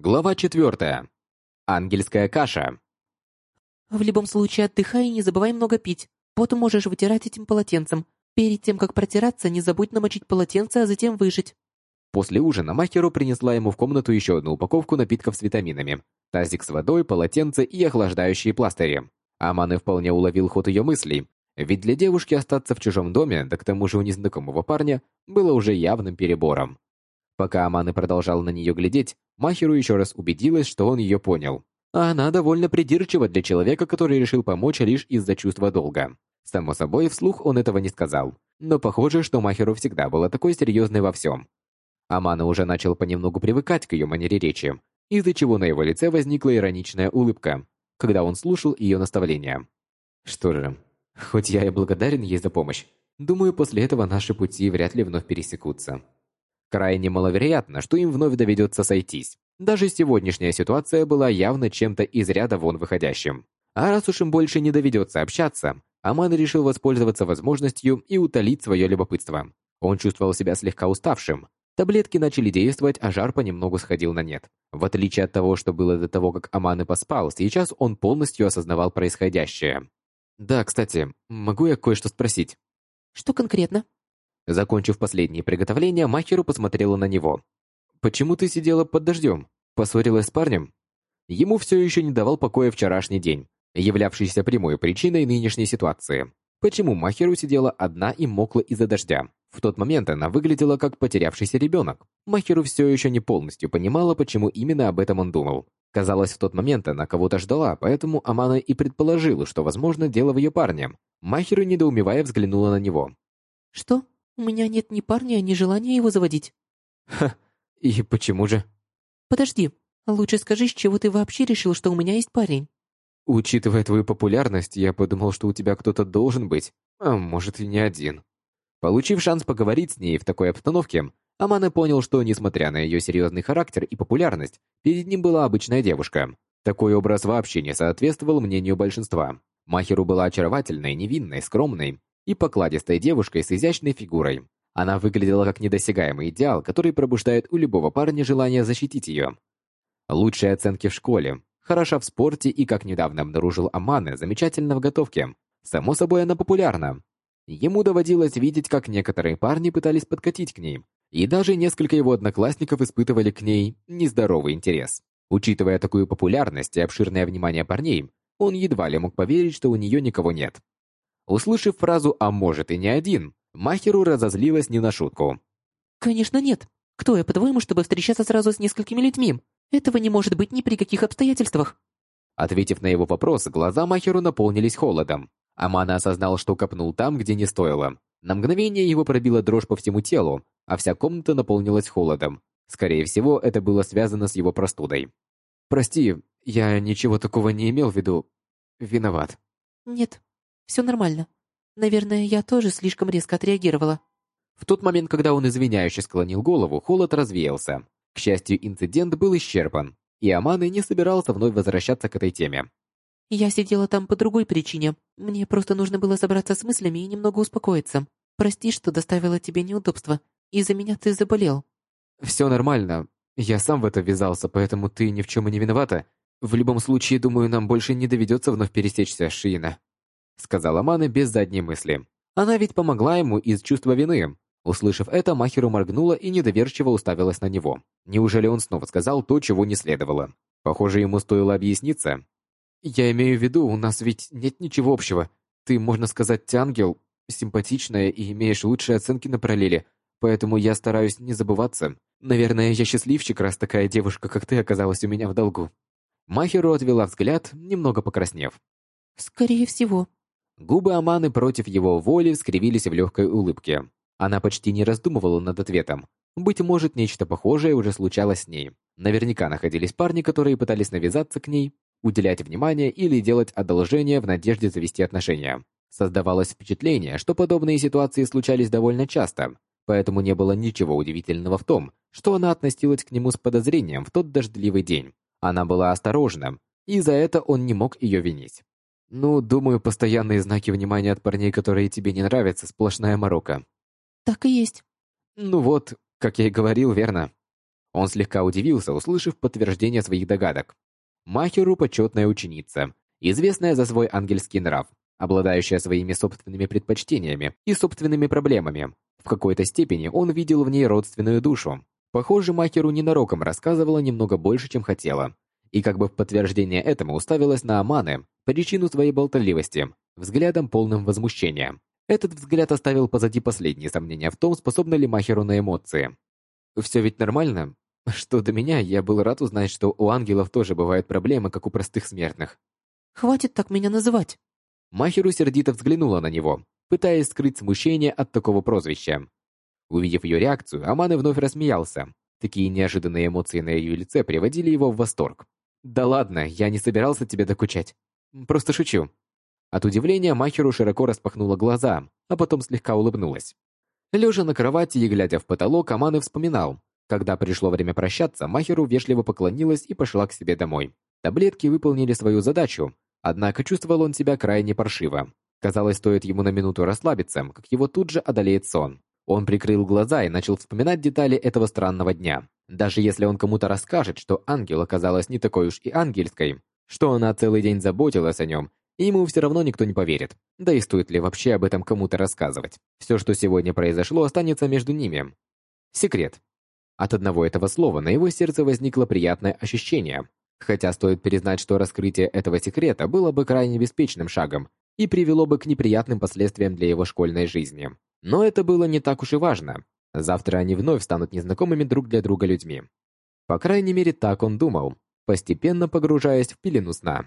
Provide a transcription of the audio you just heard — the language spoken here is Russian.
Глава четвертая. Ангельская каша. В любом случае отдыхай и не забывай много пить. Потом можешь вытирать этим полотенцем. Перед тем, как протираться, не забудь намочить полотенце, а затем выжать. После ужина Махеру принесла ему в комнату еще одну упаковку напитков с витаминами, тазик с водой, полотенце и охлаждающие пластыри. Аманы вполне уловил ход ее мыслей, ведь для девушки остаться в чужом доме, да к тому же у незнакомого парня, было уже явным перебором. Пока Аманы продолжал на нее глядеть, Махеру еще раз убедилась, что он ее понял. А она довольно придирчива для человека, который решил помочь лишь из-за чувства долга. Само собой, вслух он этого не сказал. Но похоже, что Махеру всегда была такой серьезной во всем. Амана уже начал понемногу привыкать к ее манере речи, из-за чего на его лице возникла ироничная улыбка, когда он слушал ее наставления. Что же, хоть я и благодарен ей за помощь, думаю, после этого наши пути вряд ли вновь пересекутся. Крайне маловероятно, что им вновь доведется сойтись. Даже сегодняшняя ситуация была явно чем-то из ряда вон выходящим. А раз уж им больше не доведется общаться, Аман решил воспользоваться возможностью и утолить свое любопытство. Он чувствовал себя слегка уставшим. Таблетки начали действовать, а жар понемногу сходил на нет. В отличие от того, что было до того, как Аман и поспал, сейчас он полностью осознавал происходящее. «Да, кстати, могу я кое-что спросить?» Что конкретно? Закончив последние приготовления, Махеру посмотрела на него. «Почему ты сидела под дождем? Поссорилась с парнем?» Ему все еще не давал покоя вчерашний день, являвшийся прямой причиной нынешней ситуации. Почему Махеру сидела одна и мокла из-за дождя? В тот момент она выглядела как потерявшийся ребенок. Махеру все еще не полностью понимала, почему именно об этом он думал. Казалось, в тот момент она кого-то ждала, поэтому Амана и предположила, что, возможно, дело в ее парне. Махеру, недоумевая, взглянула на него. Что? У меня нет ни парня, ни желания его заводить. Ха, и почему же? Подожди, лучше скажи, с чего ты вообще решил, что у меня есть парень? Учитывая твою популярность, я подумал, что у тебя кто-то должен быть, а может и не один. Получив шанс поговорить с ней в такой обстановке, Амана понял, что, несмотря на ее серьезный характер и популярность, перед ним была обычная девушка. Такой образ вообще не соответствовал мнению большинства. Махеру была очаровательной, невинной, скромной, и покладистой девушкой с изящной фигурой. Она выглядела как недосягаемый идеал, который пробуждает у любого парня желание защитить ее. Лучшие оценки в школе, хороша в спорте и, как недавно обнаружил Аманы, замечательно в готовке. Само собой, она популярна. Ему доводилось видеть, как некоторые парни пытались подкатить к ней, и даже несколько его одноклассников испытывали к ней нездоровый интерес. Учитывая такую популярность и обширное внимание парней, он едва ли мог поверить, что у нее никого нет. Услышав фразу «а может и не один», Махеру разозлилась не на шутку. Конечно, нет. Кто я, по-твоему, чтобы встречаться сразу с несколькими людьми? Этого не может быть ни при каких обстоятельствах. Ответив на его вопрос, глаза Махеру наполнились холодом. Амана осознал, что копнул там, где не стоило. На мгновение его пробила дрожь по всему телу, а вся комната наполнилась холодом. Скорее всего, это было связано с его простудой. «Прости, я ничего такого не имел в виду. Виноват». «Нет, все нормально. Наверное, я тоже слишком резко отреагировала. В тот момент, когда он извиняюще склонил голову, холод развеялся. К счастью, инцидент был исчерпан, и Аманы не собирался вновь возвращаться к этой теме. Я сидела там по другой причине. Мне просто нужно было собраться с мыслями и немного успокоиться. Прости, что доставила тебе неудобства. Из-за меня ты заболел. Все нормально. Я сам в это ввязался, поэтому ты ни в чем и не виновата. В любом случае, думаю, нам больше не доведется вновь пересечься, Шиина сказала Мана без задней мысли. Она ведь помогла ему из чувства вины. Услышав это, Махеру моргнула и недоверчиво уставилась на него. Неужели он снова сказал то, чего не следовало? Похоже, ему стоило объясниться. «Я имею в виду, у нас ведь нет ничего общего. Ты, можно сказать, ангел, симпатичная и имеешь лучшие оценки на параллели, поэтому я стараюсь не забываться. Наверное, я счастливчик, раз такая девушка, как ты, оказалась у меня в долгу». Махеру отвела взгляд, немного покраснев. «Скорее всего», Губы Аманы против его воли скривились в легкой улыбке. Она почти не раздумывала над ответом. Быть может, нечто похожее уже случалось с ней. Наверняка находились парни, которые пытались навязаться к ней, уделять внимание или делать одолжение в надежде завести отношения. Создавалось впечатление, что подобные ситуации случались довольно часто, поэтому не было ничего удивительного в том, что она относилась к нему с подозрением в тот дождливый день. Она была осторожна, и за это он не мог ее винить. Ну, думаю, постоянные знаки внимания от парней, которые тебе не нравятся, сплошная морока. Так и есть. Ну вот, как я и говорил, верно. Он слегка удивился, услышав подтверждение своих догадок. Махеру почетная ученица, известная за свой ангельский нрав, обладающая своими собственными предпочтениями и собственными проблемами. В какой-то степени он видел в ней родственную душу. Похоже, Махеру ненароком рассказывала немного больше, чем хотела. И как бы в подтверждение этому уставилась на Аманы, причину своей болтливости, взглядом полным возмущения. Этот взгляд оставил позади последние сомнения в том, способна ли Махеру на эмоции. «Все ведь нормально? Что до меня, я был рад узнать, что у ангелов тоже бывают проблемы, как у простых смертных». «Хватит так меня называть!» Махеру сердито взглянула на него, пытаясь скрыть смущение от такого прозвища. Увидев ее реакцию, Аманы вновь рассмеялся. Такие неожиданные эмоции на ее лице приводили его в восторг. «Да ладно, я не собирался тебе докучать. Просто шучу». От удивления Махеру широко распахнула глаза, а потом слегка улыбнулась. Лежа на кровати и глядя в потолок, Аманы вспоминал. Когда пришло время прощаться, Махеру вежливо поклонилась и пошла к себе домой. Таблетки выполнили свою задачу, однако чувствовал он себя крайне паршиво. Казалось, стоит ему на минуту расслабиться, как его тут же одолеет сон. Он прикрыл глаза и начал вспоминать детали этого странного дня. Даже если он кому-то расскажет, что ангел оказалась не такой уж и ангельской, что она целый день заботилась о нем ему все равно никто не поверит. Да и стоит ли вообще об этом кому-то рассказывать? Все, что сегодня произошло, останется между ними. Секрет. От одного этого слова на его сердце возникло приятное ощущение. Хотя стоит признать, что раскрытие этого секрета было бы крайне беспечным шагом и привело бы к неприятным последствиям для его школьной жизни. Но это было не так уж и важно. Завтра они вновь станут незнакомыми друг для друга людьми. По крайней мере, так он думал, постепенно погружаясь в пелену сна.